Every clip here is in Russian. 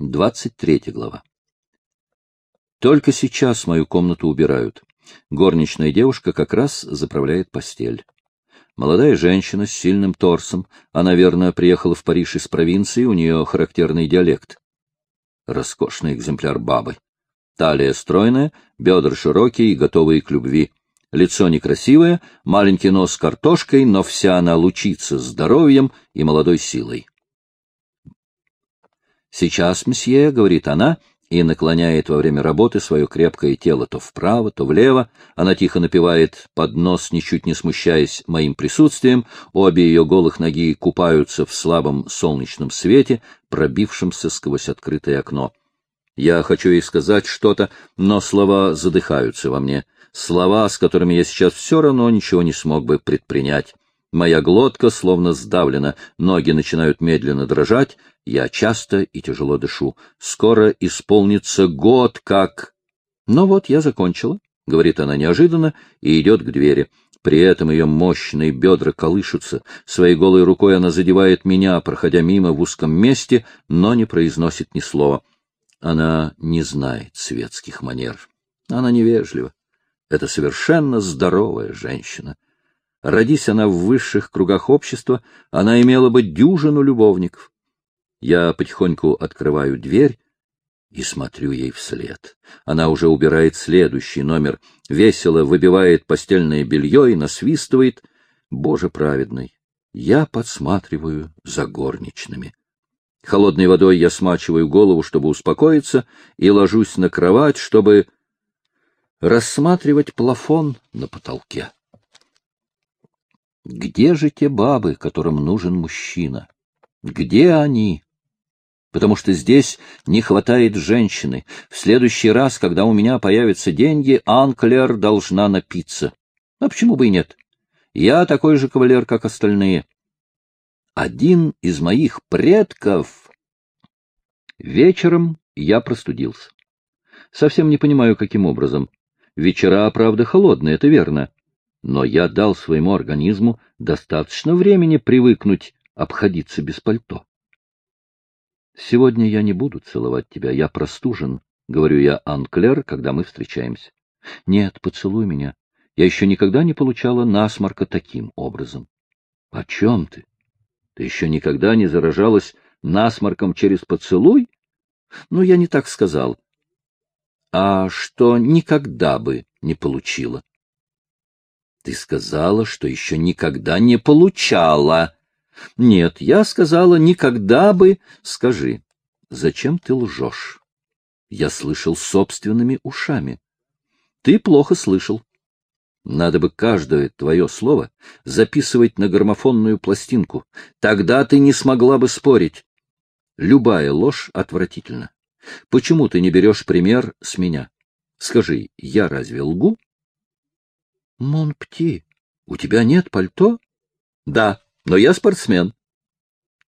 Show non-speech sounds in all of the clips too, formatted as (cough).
23 глава. Только сейчас мою комнату убирают. Горничная девушка как раз заправляет постель. Молодая женщина с сильным торсом, она, верно, приехала в Париж из провинции, у нее характерный диалект. Роскошный экземпляр бабы. Талия стройная, бедра широкие и готовые к любви. Лицо некрасивое, маленький нос картошкой, но вся она лучится здоровьем и молодой силой. «Сейчас, месье», — говорит она, и наклоняет во время работы свое крепкое тело то вправо, то влево. Она тихо напевает под нос, ничуть не смущаясь моим присутствием. Обе ее голых ноги купаются в слабом солнечном свете, пробившемся сквозь открытое окно. Я хочу ей сказать что-то, но слова задыхаются во мне. Слова, с которыми я сейчас все равно ничего не смог бы предпринять. Моя глотка словно сдавлена, ноги начинают медленно дрожать, я часто и тяжело дышу. Скоро исполнится год, как... Но вот я закончила, — говорит она неожиданно и идет к двери. При этом ее мощные бедра колышутся. Своей голой рукой она задевает меня, проходя мимо в узком месте, но не произносит ни слова. Она не знает светских манер. Она невежлива. Это совершенно здоровая женщина. Родись она в высших кругах общества, она имела бы дюжину любовников. Я потихоньку открываю дверь и смотрю ей вслед. Она уже убирает следующий номер, весело выбивает постельное белье и насвистывает. Боже праведный, я подсматриваю за горничными. Холодной водой я смачиваю голову, чтобы успокоиться, и ложусь на кровать, чтобы рассматривать плафон на потолке. Где же те бабы, которым нужен мужчина? Где они? Потому что здесь не хватает женщины. В следующий раз, когда у меня появятся деньги, Анклер должна напиться. А почему бы и нет? Я такой же кавалер, как остальные. Один из моих предков... Вечером я простудился. Совсем не понимаю, каким образом. Вечера, правда, холодные, это верно но я дал своему организму достаточно времени привыкнуть обходиться без пальто. Сегодня я не буду целовать тебя, я простужен, говорю я Анклер, когда мы встречаемся. Нет, поцелуй меня. Я еще никогда не получала насморка таким образом. О чем ты? Ты еще никогда не заражалась насморком через поцелуй? Ну, я не так сказал. А что никогда бы не получила. Ты сказала, что еще никогда не получала. Нет, я сказала, никогда бы... Скажи, зачем ты лжешь? Я слышал собственными ушами. Ты плохо слышал. Надо бы каждое твое слово записывать на граммофонную пластинку. Тогда ты не смогла бы спорить. Любая ложь отвратительна. Почему ты не берешь пример с меня? Скажи, я разве лгу? Монпти, у тебя нет пальто? Да, но я спортсмен.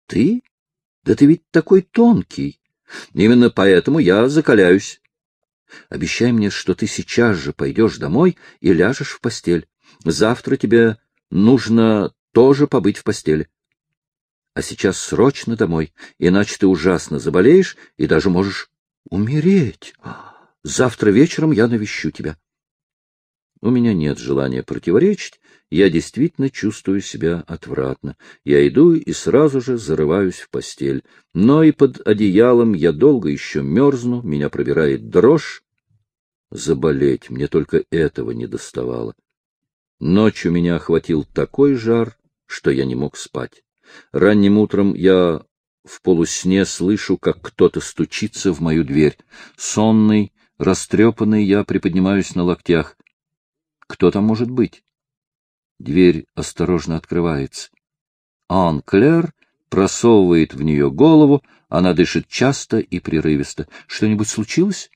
Ты? Да ты ведь такой тонкий. Именно поэтому я закаляюсь. Обещай мне, что ты сейчас же пойдешь домой и ляжешь в постель. Завтра тебе нужно тоже побыть в постели. А сейчас срочно домой, иначе ты ужасно заболеешь и даже можешь умереть. Завтра вечером я навещу тебя. У меня нет желания противоречить, я действительно чувствую себя отвратно. Я иду и сразу же зарываюсь в постель. Но и под одеялом я долго еще мерзну, меня пробирает дрожь. Заболеть мне только этого не доставало. Ночью меня охватил такой жар, что я не мог спать. Ранним утром я в полусне слышу, как кто-то стучится в мою дверь. Сонный, растрепанный, я приподнимаюсь на локтях. Кто там может быть? Дверь осторожно открывается. Ан Клер просовывает в нее голову, она дышит часто и прерывисто. Что-нибудь случилось?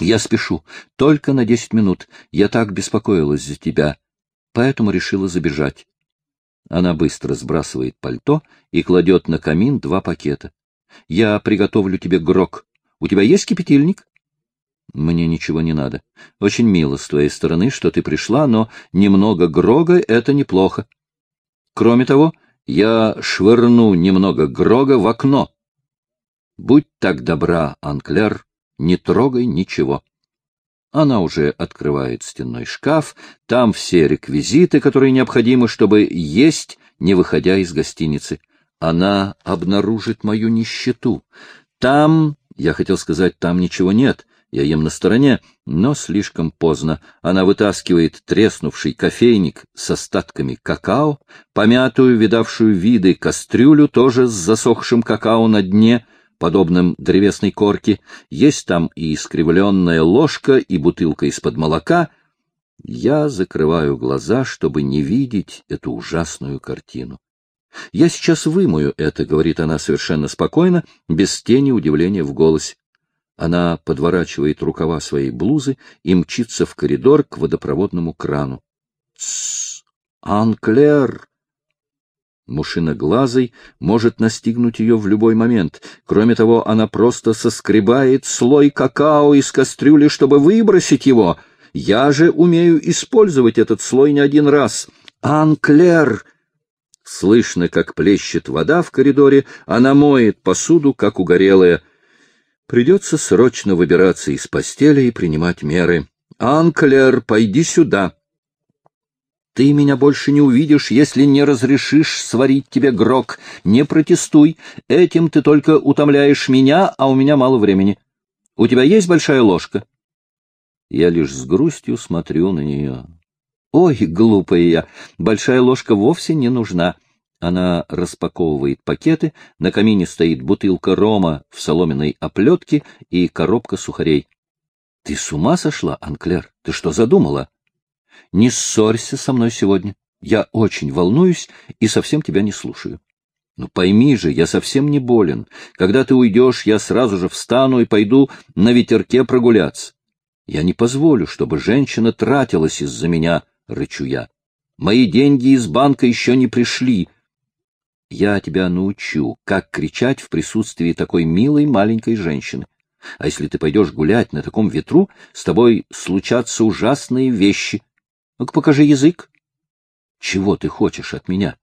Я спешу, только на десять минут. Я так беспокоилась за тебя, поэтому решила забежать. Она быстро сбрасывает пальто и кладет на камин два пакета. Я приготовлю тебе грок. У тебя есть кипятильник? Мне ничего не надо. Очень мило с твоей стороны, что ты пришла, но немного Грога — это неплохо. Кроме того, я швырну немного Грога в окно. Будь так добра, Анклер, не трогай ничего. Она уже открывает стенной шкаф, там все реквизиты, которые необходимы, чтобы есть, не выходя из гостиницы. Она обнаружит мою нищету. Там, я хотел сказать, там ничего нет, я ем на стороне, но слишком поздно. Она вытаскивает треснувший кофейник с остатками какао, помятую, видавшую виды кастрюлю, тоже с засохшим какао на дне, подобным древесной корке. Есть там и искривленная ложка, и бутылка из-под молока. Я закрываю глаза, чтобы не видеть эту ужасную картину. «Я сейчас вымою это», — говорит она совершенно спокойно, без тени удивления в голосе. Она подворачивает рукава своей блузы и мчится в коридор к водопроводному крану. «Тссс! Анклер!» Мушиноглазый может настигнуть ее в любой момент. Кроме того, она просто соскребает слой какао из кастрюли, чтобы выбросить его. Я же умею использовать этот слой не один раз. «Анклер!» Слышно, как плещет вода в коридоре, она моет посуду, как угорелая. Придется срочно выбираться из постели и принимать меры. «Анклер, пойди сюда!» Ты меня больше не увидишь, если не разрешишь сварить тебе грок. Не протестуй. Этим ты только утомляешь меня, а у меня мало времени. У тебя есть большая ложка? Я лишь с грустью смотрю на нее. Ой, глупая я, большая ложка вовсе не нужна. Она распаковывает пакеты, на камине стоит бутылка рома в соломенной оплетке и коробка сухарей. — Ты с ума сошла, Анклер? Ты что задумала? — Не ссорься со мной сегодня. Я очень волнуюсь и совсем тебя не слушаю. Ну пойми же, я совсем не болен. Когда ты уйдешь, я сразу же встану и пойду на ветерке прогуляться. Я не позволю, чтобы женщина тратилась из-за меня, — рычу я. Мои деньги из банка еще не пришли, я тебя научу, как кричать в присутствии такой милой маленькой женщины. А если ты пойдешь гулять на таком ветру, с тобой случатся ужасные вещи. Ну-ка, покажи язык. Чего ты хочешь от меня?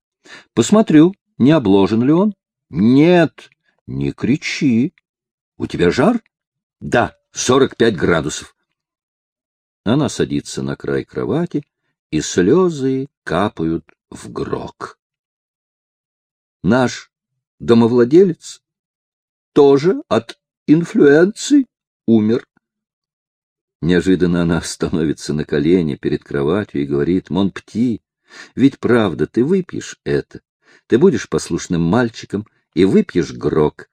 Посмотрю, не обложен ли он. Нет, не кричи. У тебя жар? Да, сорок пять градусов. Она садится на край кровати, и слезы капают в грок наш домовладелец тоже от инфлюенции умер. Неожиданно она становится на колени перед кроватью и говорит, «Монпти, ведь правда, ты выпьешь это. Ты будешь послушным мальчиком и выпьешь грок».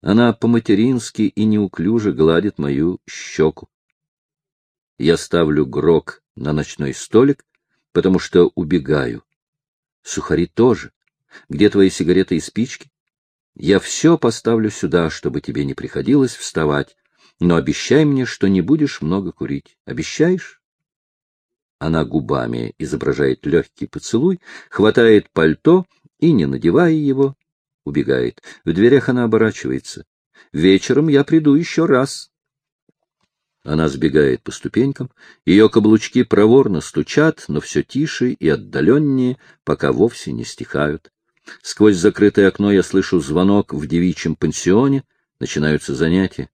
Она по-матерински и неуклюже гладит мою щеку. Я ставлю грок на ночной столик, потому что убегаю. Сухари тоже. Где твои сигареты и спички? Я все поставлю сюда, чтобы тебе не приходилось вставать, но обещай мне, что не будешь много курить. Обещаешь? Она губами изображает легкий поцелуй, хватает пальто и, не надевая его, убегает. В дверях она оборачивается. Вечером я приду еще раз. Она сбегает по ступенькам, ее каблучки проворно стучат, но все тише и отдаленнее, пока вовсе не стихают. Сквозь закрытое окно я слышу звонок в девичьем пансионе, начинаются занятия.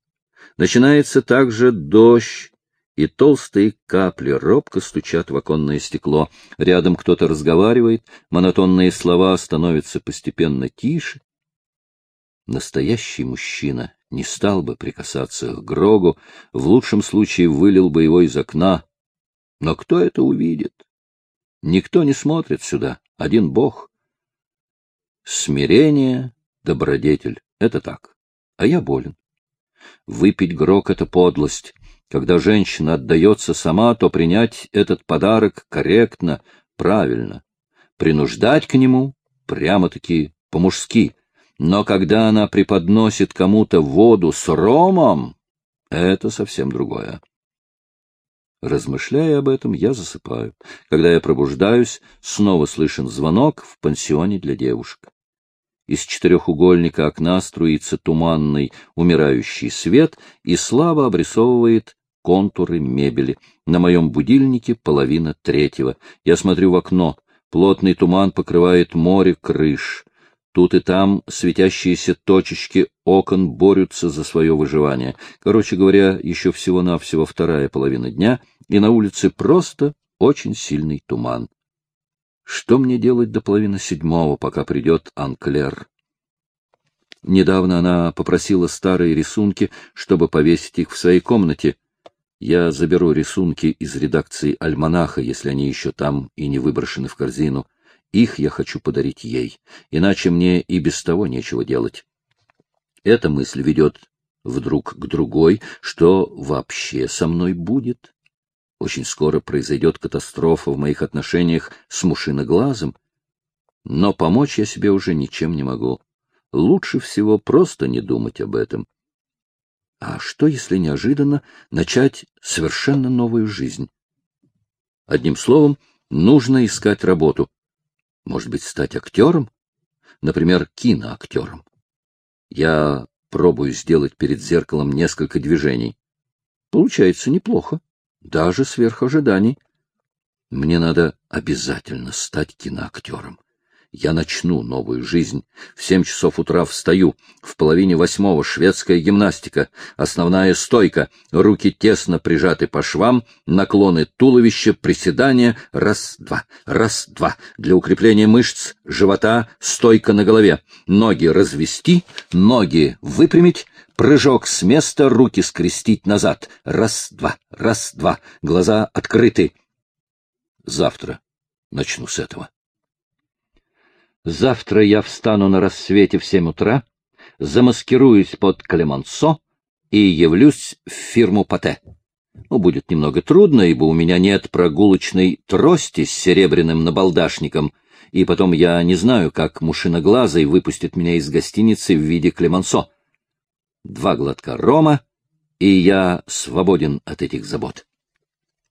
Начинается также дождь, и толстые капли робко стучат в оконное стекло. Рядом кто-то разговаривает, монотонные слова становятся постепенно тише. Настоящий мужчина не стал бы прикасаться к Грогу, в лучшем случае вылил бы его из окна. Но кто это увидит? Никто не смотрит сюда, один Бог. Смирение, добродетель — это так. А я болен. Выпить грок — это подлость. Когда женщина отдается сама, то принять этот подарок корректно, правильно. Принуждать к нему прямо-таки по-мужски. Но когда она преподносит кому-то воду с ромом, это совсем другое. Размышляя об этом, я засыпаю. Когда я пробуждаюсь, снова слышен звонок в пансионе для девушек. Из четырехугольника окна струится туманный, умирающий свет и слабо обрисовывает контуры мебели. На моем будильнике половина третьего. Я смотрю в окно. Плотный туман покрывает море крыш. Тут и там светящиеся точечки окон борются за свое выживание. Короче говоря, еще всего-навсего вторая половина дня, и на улице просто очень сильный туман. Что мне делать до половины седьмого, пока придет Анклер? Недавно она попросила старые рисунки, чтобы повесить их в своей комнате. Я заберу рисунки из редакции «Альманаха», если они еще там и не выброшены в корзину. Их я хочу подарить ей, иначе мне и без того нечего делать. Эта мысль ведет вдруг к другой, что вообще со мной будет. Очень скоро произойдет катастрофа в моих отношениях с мушиноглазом, но помочь я себе уже ничем не могу. Лучше всего просто не думать об этом. А что, если неожиданно начать совершенно новую жизнь? Одним словом, нужно искать работу. Может быть, стать актером? Например, киноактером. Я пробую сделать перед зеркалом несколько движений. Получается неплохо, даже сверх ожиданий. Мне надо обязательно стать киноактером. Я начну новую жизнь. В семь часов утра встаю. В половине восьмого шведская гимнастика. Основная стойка. Руки тесно прижаты по швам. Наклоны туловища, приседания. Раз-два, раз-два. Для укрепления мышц, живота, стойка на голове. Ноги развести, ноги выпрямить. Прыжок с места, руки скрестить назад. Раз-два, раз-два. Глаза открыты. Завтра начну с этого. Завтра я встану на рассвете в семь утра, замаскируюсь под Клемансо и явлюсь в фирму Пате. Ну, будет немного трудно, ибо у меня нет прогулочной трости с серебряным набалдашником, и потом я не знаю, как мушиноглазый выпустит меня из гостиницы в виде Клемансо. Два глотка рома, и я свободен от этих забот.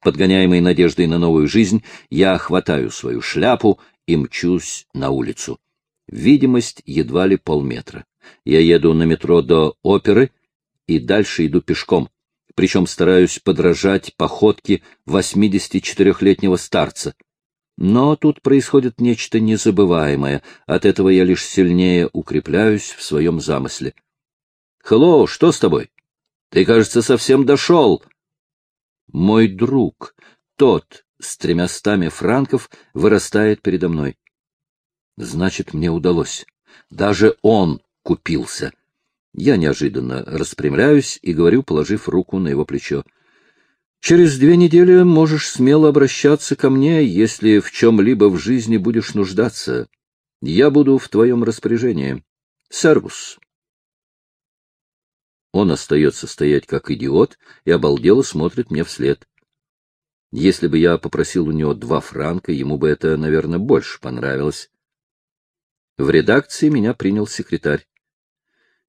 Подгоняемый надеждой на новую жизнь, я хватаю свою шляпу и мчусь на улицу. Видимость едва ли полметра. Я еду на метро до оперы и дальше иду пешком, причем стараюсь подражать походке 84-летнего старца. Но тут происходит нечто незабываемое, от этого я лишь сильнее укрепляюсь в своем замысле. «Хелло, что с тобой? Ты, кажется, совсем дошел!» Мой друг, тот, с тремястами франков вырастает передо мной. Значит, мне удалось. Даже он купился. Я неожиданно распрямляюсь и говорю, положив руку на его плечо. Через две недели можешь смело обращаться ко мне, если в чем-либо в жизни будешь нуждаться. Я буду в твоем распоряжении. Сервус. Он остается стоять как идиот и обалдело смотрит мне вслед. Если бы я попросил у него два франка, ему бы это, наверное, больше понравилось. В редакции меня принял секретарь.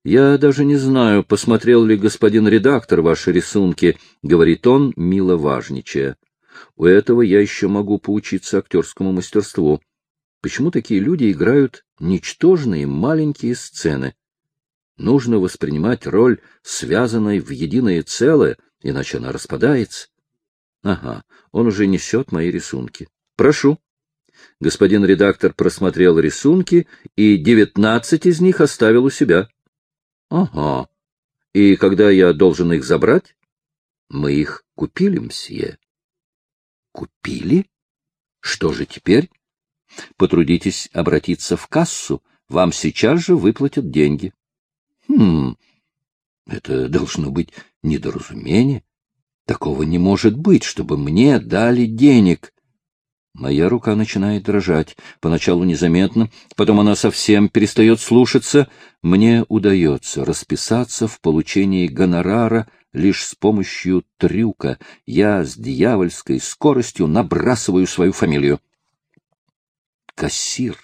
«Я даже не знаю, посмотрел ли господин редактор ваши рисунки», — говорит он, мило важничая. «У этого я еще могу поучиться актерскому мастерству. Почему такие люди играют ничтожные маленькие сцены? Нужно воспринимать роль, связанной в единое целое, иначе она распадается. Ага, он уже несет мои рисунки. Прошу. Господин редактор просмотрел рисунки, и девятнадцать из них оставил у себя. Ага. И когда я должен их забрать? Мы их купили, мсье. Купили? Что же теперь? Потрудитесь обратиться в кассу. Вам сейчас же выплатят деньги. Хм, это должно быть недоразумение. Такого не может быть, чтобы мне дали денег. Моя рука начинает дрожать, поначалу незаметно, потом она совсем перестает слушаться. Мне удается расписаться в получении гонорара лишь с помощью трюка. Я с дьявольской скоростью набрасываю свою фамилию. Кассир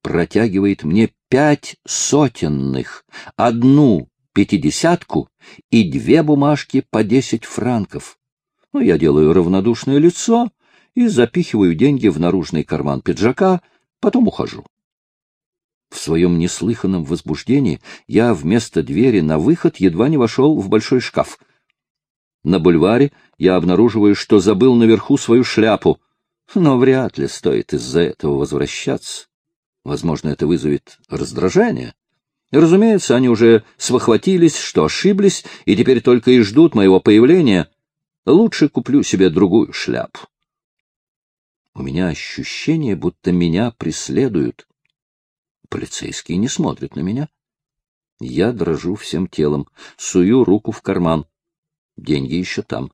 протягивает мне пять сотенных, одну пятидесятку и две бумажки по десять франков. Ну, я делаю равнодушное лицо и запихиваю деньги в наружный карман пиджака, потом ухожу. В своем неслыханном возбуждении я вместо двери на выход едва не вошел в большой шкаф. На бульваре я обнаруживаю, что забыл наверху свою шляпу, но вряд ли стоит из-за этого возвращаться. Возможно, это вызовет раздражение. Разумеется, они уже свохватились, что ошиблись, и теперь только и ждут моего появления. Лучше куплю себе другую шляпу. У меня ощущение, будто меня преследуют. Полицейские не смотрят на меня. Я дрожу всем телом, сую руку в карман. Деньги еще там.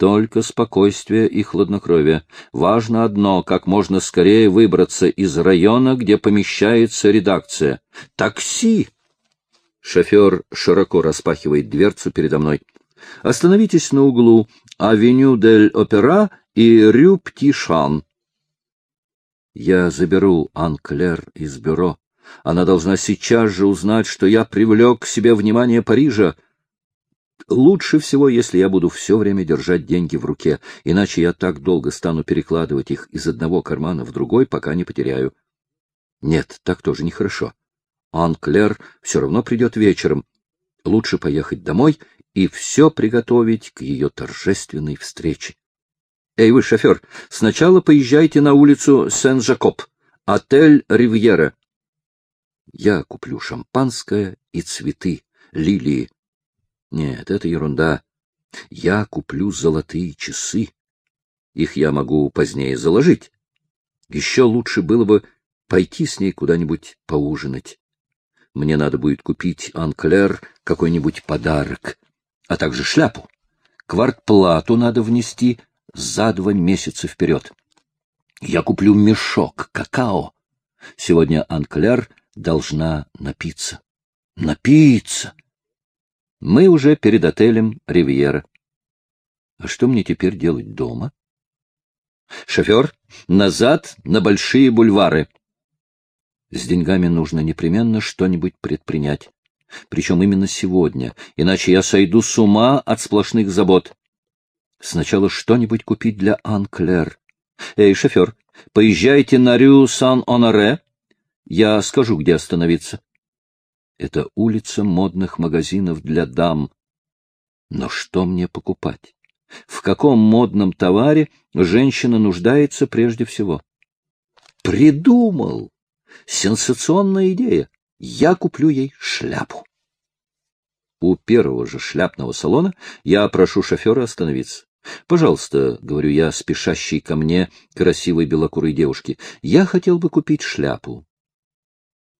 Только спокойствие и хладнокровие. Важно одно — как можно скорее выбраться из района, где помещается редакция. Такси! Шофер широко распахивает дверцу передо мной. Остановитесь на углу Авеню дель Опера и Рю Птишан. Я заберу Анклер из бюро. Она должна сейчас же узнать, что я привлек к себе внимание Парижа. Лучше всего, если я буду все время держать деньги в руке, иначе я так долго стану перекладывать их из одного кармана в другой, пока не потеряю. Нет, так тоже нехорошо. Анклер все равно придет вечером. Лучше поехать домой и все приготовить к ее торжественной встрече. Эй, вы, шофер, сначала поезжайте на улицу Сен-Жакоб, отель «Ривьера». Я куплю шампанское и цветы, лилии. Нет, это ерунда. Я куплю золотые часы. Их я могу позднее заложить. Еще лучше было бы пойти с ней куда-нибудь поужинать. Мне надо будет купить Анклер какой-нибудь подарок, а также шляпу. Квартплату надо внести за два месяца вперед. Я куплю мешок какао. Сегодня Анклер должна напиться. Напиться! Мы уже перед отелем «Ривьера». А что мне теперь делать дома? Шофер, назад на большие бульвары. С деньгами нужно непременно что-нибудь предпринять. Причем именно сегодня, иначе я сойду с ума от сплошных забот. Сначала что-нибудь купить для Анклер. Эй, шофер, поезжайте на Рю Сан-Оноре. Я скажу, где остановиться. Это улица модных магазинов для дам. Но что мне покупать? В каком модном товаре женщина нуждается прежде всего? Придумал! Сенсационная идея. Я куплю ей шляпу. У первого же шляпного салона я прошу шофера остановиться. «Пожалуйста», — говорю я, спешащей ко мне красивой белокурой девушке, — «я хотел бы купить шляпу».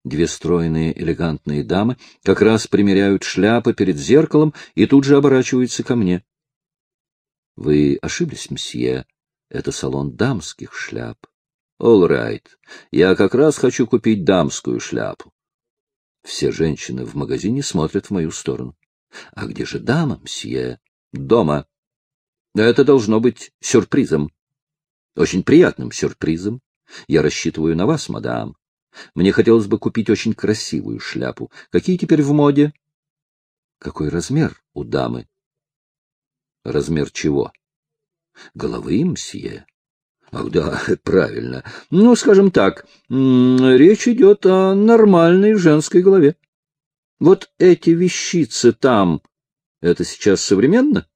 Две стройные элегантные дамы как раз примеряют шляпы перед зеркалом и тут же оборачиваются ко мне. — Вы ошиблись, мсье. Это салон дамских шляп. — All right. Я как раз хочу купить дамскую шляпу. Все женщины в магазине смотрят в мою сторону. — А где же дама, мсье? — Дома. Это должно быть сюрпризом. Очень приятным сюрпризом. Я рассчитываю на вас, мадам. Мне хотелось бы купить очень красивую шляпу. Какие теперь в моде? Какой размер у дамы? Размер чего? Головы, мсье. Ах, да, (laughs) правильно. Ну, скажем так, речь идет о нормальной женской голове. Вот эти вещицы там, это сейчас современно?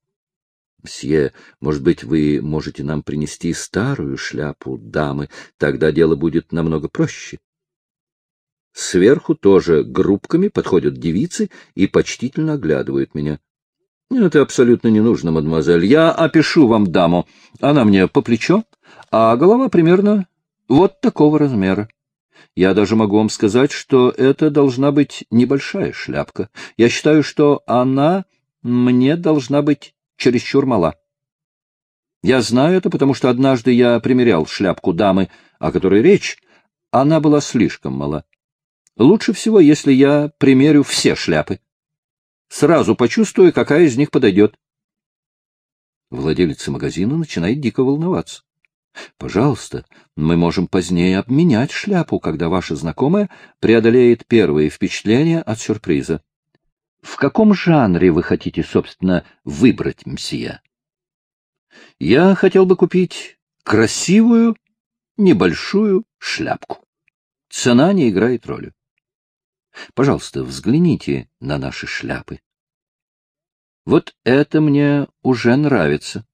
Мсье, может быть, вы можете нам принести старую шляпу дамы, тогда дело будет намного проще. Сверху тоже группками подходят девицы и почтительно оглядывают меня. — Это абсолютно не нужно, мадемуазель. Я опишу вам даму. Она мне по плечо, а голова примерно вот такого размера. Я даже могу вам сказать, что это должна быть небольшая шляпка. Я считаю, что она мне должна быть чересчур мала. Я знаю это, потому что однажды я примерял шляпку дамы, о которой речь, она была слишком мала. Лучше всего, если я примерю все шляпы. Сразу почувствую, какая из них подойдет. Владелица магазина начинает дико волноваться. Пожалуйста, мы можем позднее обменять шляпу, когда ваша знакомая преодолеет первые впечатления от сюрприза. В каком жанре вы хотите, собственно, выбрать, мсье? Я хотел бы купить красивую, небольшую шляпку. Цена не играет роли. Пожалуйста, взгляните на наши шляпы. Вот это мне уже нравится.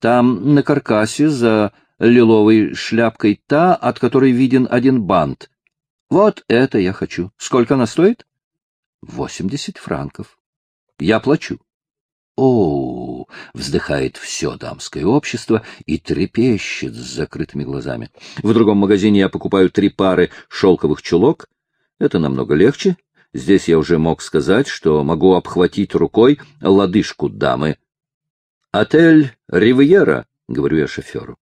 Там на каркасе за лиловой шляпкой та, от которой виден один бант. Вот это я хочу. Сколько она стоит? Восемьдесят франков. Я плачу. О, вздыхает все дамское общество и трепещет с закрытыми глазами. В другом магазине я покупаю три пары шелковых чулок. Это намного легче. Здесь я уже мог сказать, что могу обхватить рукой лодыжку дамы. «Отель Ривьера», — говорю я шоферу.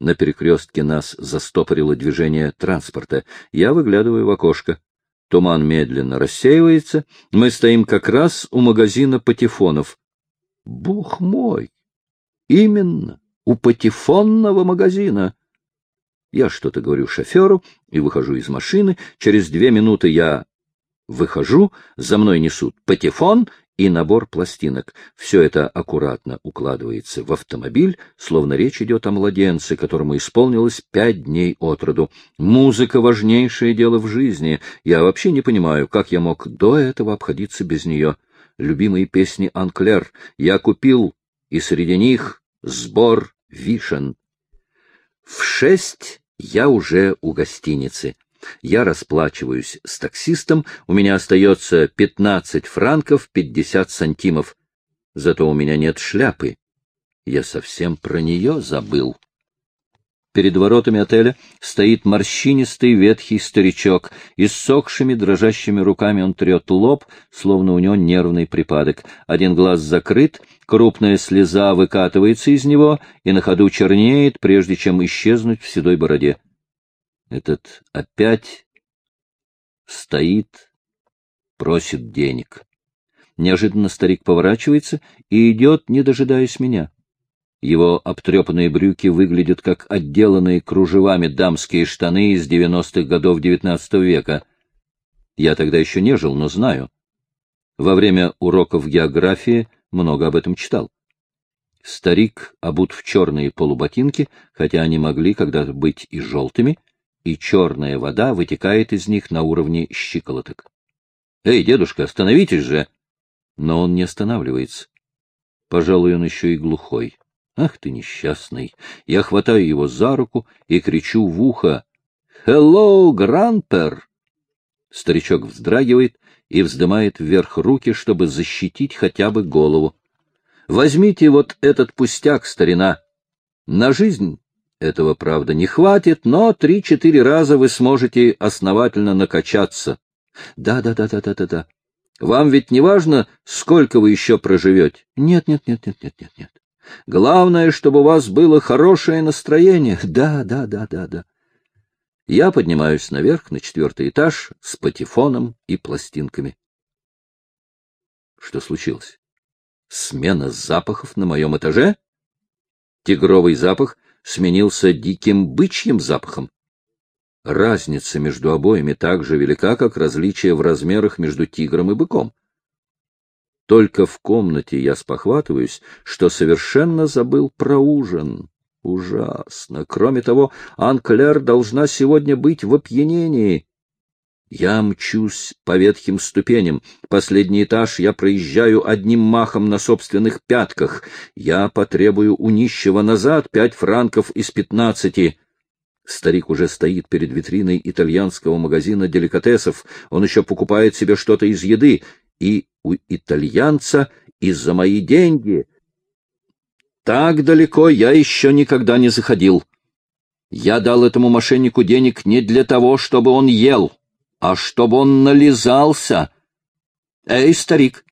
На перекрестке нас застопорило движение транспорта. Я выглядываю в окошко. Туман медленно рассеивается. Мы стоим как раз у магазина патефонов. Бог мой! Именно, у патефонного магазина. Я что-то говорю шоферу и выхожу из машины. Через две минуты я выхожу, за мной несут патефон и набор пластинок. Все это аккуратно укладывается в автомобиль, словно речь идет о младенце, которому исполнилось пять дней от роду. Музыка — важнейшее дело в жизни. Я вообще не понимаю, как я мог до этого обходиться без нее. Любимые песни Анклер я купил, и среди них сбор вишен. В шесть я уже у гостиницы. Я расплачиваюсь с таксистом, у меня остается 15 франков 50 сантимов. Зато у меня нет шляпы. Я совсем про нее забыл. Перед воротами отеля стоит морщинистый ветхий старичок. Иссохшими дрожащими руками он трет лоб, словно у него нервный припадок. Один глаз закрыт, крупная слеза выкатывается из него и на ходу чернеет, прежде чем исчезнуть в седой бороде. Этот опять стоит, просит денег. Неожиданно старик поворачивается и идет, не дожидаясь меня. Его обтрепанные брюки выглядят как отделанные кружевами дамские штаны из девяностых годов XIX века. Я тогда еще не жил, но знаю. Во время уроков географии много об этом читал. Старик обут в черные полуботинки, хотя они могли когда-то быть и желтыми, и черная вода вытекает из них на уровне щиколоток. — Эй, дедушка, остановитесь же! Но он не останавливается. Пожалуй, он еще и глухой. Ах ты несчастный! Я хватаю его за руку и кричу в ухо. «Хеллоу, Гранпер!» Старичок вздрагивает и вздымает вверх руки, чтобы защитить хотя бы голову. «Возьмите вот этот пустяк, старина. На жизнь этого, правда, не хватит, но три-четыре раза вы сможете основательно накачаться. Да-да-да-да-да-да-да. Вам ведь не важно, сколько вы еще проживете? Нет, Главное, чтобы у вас было хорошее настроение. Да, да, да, да, да. Я поднимаюсь наверх на четвертый этаж с патефоном и пластинками. Что случилось? Смена запахов на моем этаже? Тигровый запах сменился диким бычьим запахом. Разница между обоими так же велика, как различие в размерах между тигром и быком. Только в комнате я спохватываюсь, что совершенно забыл про ужин. Ужасно. Кроме того, Анклер должна сегодня быть в опьянении. Я мчусь по ветхим ступеням. Последний этаж я проезжаю одним махом на собственных пятках. Я потребую у нищего назад пять франков из пятнадцати. Старик уже стоит перед витриной итальянского магазина деликатесов. Он еще покупает себе что-то из еды. И у итальянца из-за мои деньги. Так далеко я еще никогда не заходил. Я дал этому мошеннику денег не для того, чтобы он ел а чтобы он нализался. Эй, старик,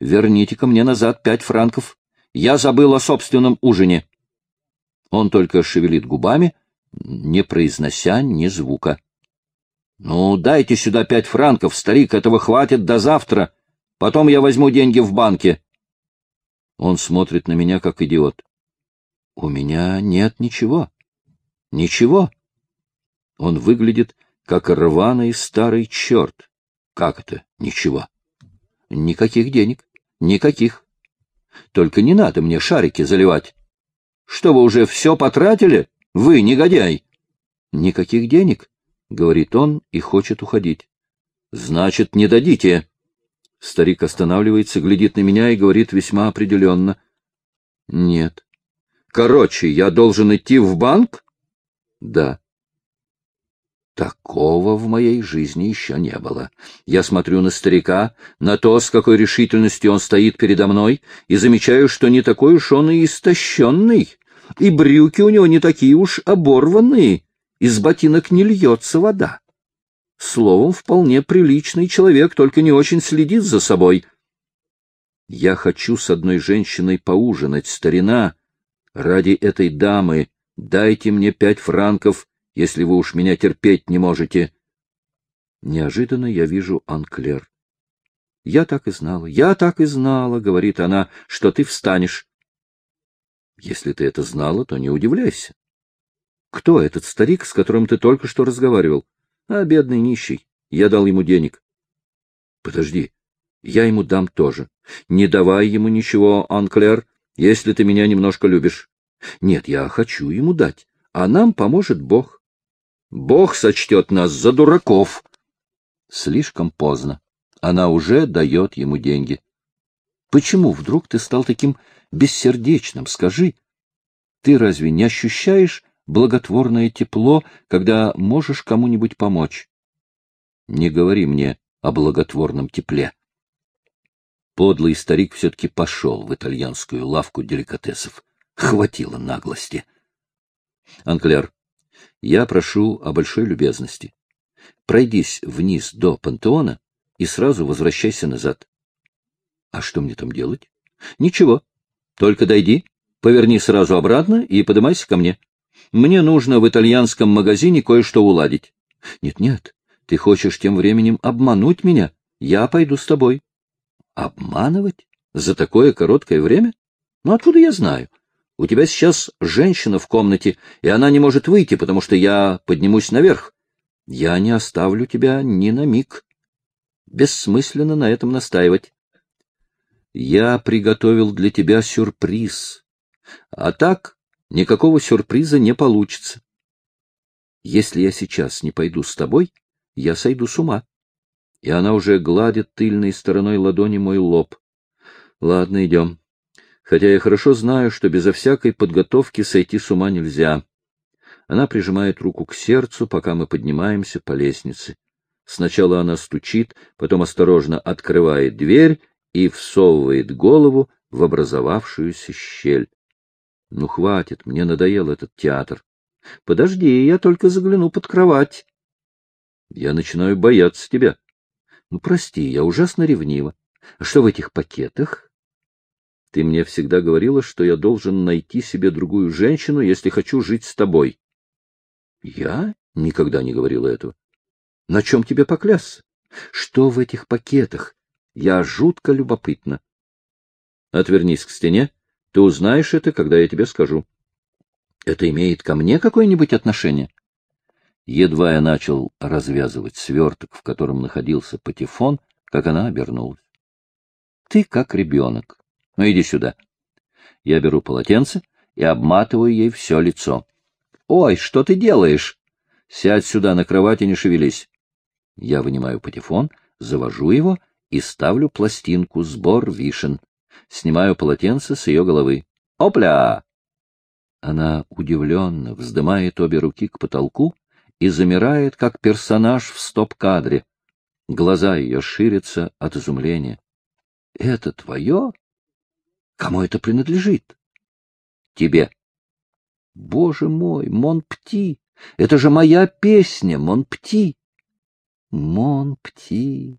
верните-ка мне назад пять франков. Я забыл о собственном ужине. Он только шевелит губами, не произнося ни звука. — Ну, дайте сюда пять франков, старик, этого хватит до завтра. Потом я возьму деньги в банке. Он смотрит на меня, как идиот. — У меня нет ничего. Ничего. Он выглядит как рваный старый черт. Как это? Ничего. Никаких денег. Никаких. Только не надо мне шарики заливать. Что вы уже все потратили? Вы, негодяй! Никаких денег, — говорит он и хочет уходить. Значит, не дадите. Старик останавливается, глядит на меня и говорит весьма определенно. Нет. Короче, я должен идти в банк? Да. Такого в моей жизни еще не было. Я смотрю на старика, на то, с какой решительностью он стоит передо мной, и замечаю, что не такой уж он и истощенный, и брюки у него не такие уж оборванные, из ботинок не льется вода. Словом, вполне приличный человек, только не очень следит за собой. Я хочу с одной женщиной поужинать, старина. Ради этой дамы дайте мне пять франков если вы уж меня терпеть не можете. Неожиданно я вижу Анклер. — Я так и знала, я так и знала, — говорит она, — что ты встанешь. Если ты это знала, то не удивляйся. Кто этот старик, с которым ты только что разговаривал? А, бедный нищий. Я дал ему денег. Подожди, я ему дам тоже. Не давай ему ничего, Анклер, если ты меня немножко любишь. Нет, я хочу ему дать, а нам поможет Бог. Бог сочтет нас за дураков. Слишком поздно. Она уже дает ему деньги. Почему вдруг ты стал таким бессердечным? Скажи, ты разве не ощущаешь благотворное тепло, когда можешь кому-нибудь помочь? Не говори мне о благотворном тепле. Подлый старик все-таки пошел в итальянскую лавку деликатесов. Хватило наглости. Анклер, я прошу о большой любезности. Пройдись вниз до пантеона и сразу возвращайся назад. А что мне там делать? Ничего. Только дойди, поверни сразу обратно и подымайся ко мне. Мне нужно в итальянском магазине кое-что уладить. Нет-нет, ты хочешь тем временем обмануть меня. Я пойду с тобой. Обманывать? За такое короткое время? Ну, откуда я знаю? У тебя сейчас женщина в комнате, и она не может выйти, потому что я поднимусь наверх. Я не оставлю тебя ни на миг. Бессмысленно на этом настаивать. Я приготовил для тебя сюрприз. А так никакого сюрприза не получится. Если я сейчас не пойду с тобой, я сойду с ума. И она уже гладит тыльной стороной ладони мой лоб. Ладно, идем хотя я хорошо знаю, что безо всякой подготовки сойти с ума нельзя. Она прижимает руку к сердцу, пока мы поднимаемся по лестнице. Сначала она стучит, потом осторожно открывает дверь и всовывает голову в образовавшуюся щель. Ну, хватит, мне надоел этот театр. Подожди, я только загляну под кровать. Я начинаю бояться тебя. Ну, прости, я ужасно ревнива. А что в этих пакетах? Ты мне всегда говорила, что я должен найти себе другую женщину, если хочу жить с тобой. Я никогда не говорила этого. На чем тебе поклясться? Что в этих пакетах? Я жутко любопытна. Отвернись к стене. Ты узнаешь это, когда я тебе скажу. Это имеет ко мне какое-нибудь отношение? Едва я начал развязывать сверток, в котором находился патефон, как она обернулась. Ты как ребенок. Ну, иди сюда. Я беру полотенце и обматываю ей все лицо. — Ой, что ты делаешь? Сядь сюда на кровати, не шевелись. Я вынимаю патефон, завожу его и ставлю пластинку «Сбор вишен». Снимаю полотенце с ее головы. Опля! Она удивленно вздымает обе руки к потолку и замирает, как персонаж в стоп-кадре. Глаза ее ширятся от изумления. — Это твое? Кому это принадлежит? Тебе. Боже мой, Монпти! Это же моя песня, Монпти! Монпти!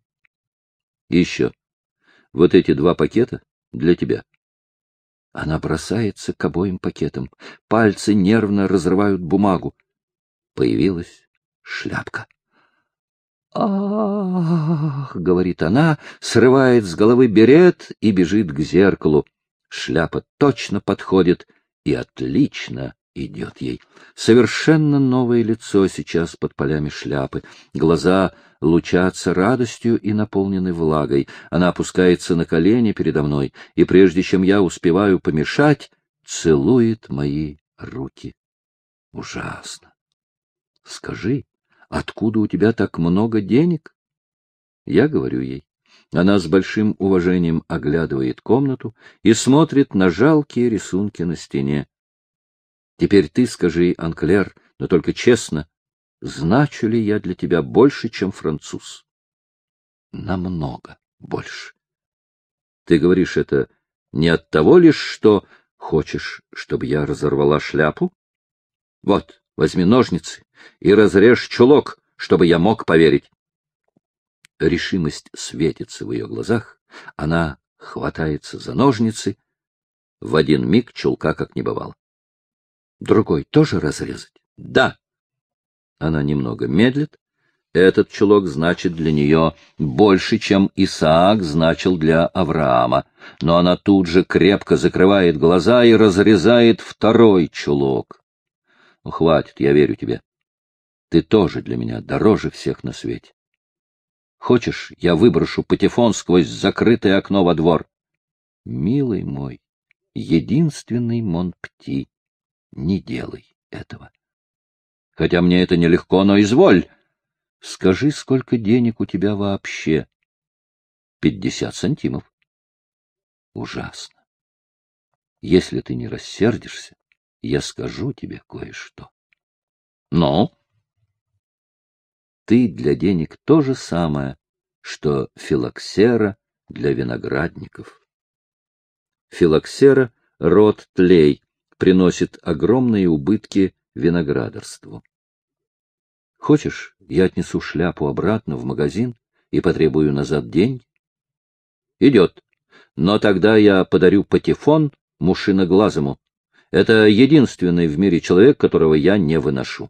Еще. Вот эти два пакета для тебя. Она бросается к обоим пакетам. Пальцы нервно разрывают бумагу. Появилась шляпка. «Ах!» — говорит она, срывает с головы берет и бежит к зеркалу. Шляпа точно подходит и отлично идет ей. Совершенно новое лицо сейчас под полями шляпы. Глаза лучатся радостью и наполнены влагой. Она опускается на колени передо мной, и прежде чем я успеваю помешать, целует мои руки. Ужасно. Скажи, откуда у тебя так много денег? Я говорю ей. Она с большим уважением оглядывает комнату и смотрит на жалкие рисунки на стене. Теперь ты скажи, Анклер, но только честно, значу ли я для тебя больше, чем француз? Намного больше. Ты говоришь это не от того лишь, что хочешь, чтобы я разорвала шляпу? Вот, возьми ножницы и разрежь чулок, чтобы я мог поверить. Решимость светится в ее глазах, она хватается за ножницы, в один миг чулка как не бывало. Другой тоже разрезать? Да. Она немного медлит, этот чулок значит для нее больше, чем Исаак значил для Авраама, но она тут же крепко закрывает глаза и разрезает второй чулок. Ну, хватит, я верю тебе. Ты тоже для меня дороже всех на свете. Хочешь, я выброшу патефон сквозь закрытое окно во двор? Милый мой, единственный Монпти, не делай этого. Хотя мне это нелегко, но изволь. Скажи, сколько денег у тебя вообще? Пятьдесят сантимов. Ужасно. Если ты не рассердишься, я скажу тебе кое-что. Но ты для денег то же самое, что филоксера для виноградников. Филоксера — род тлей, приносит огромные убытки виноградарству. Хочешь, я отнесу шляпу обратно в магазин и потребую назад деньги? Идет. Но тогда я подарю патефон мушиноглазому. Это единственный в мире человек, которого я не выношу.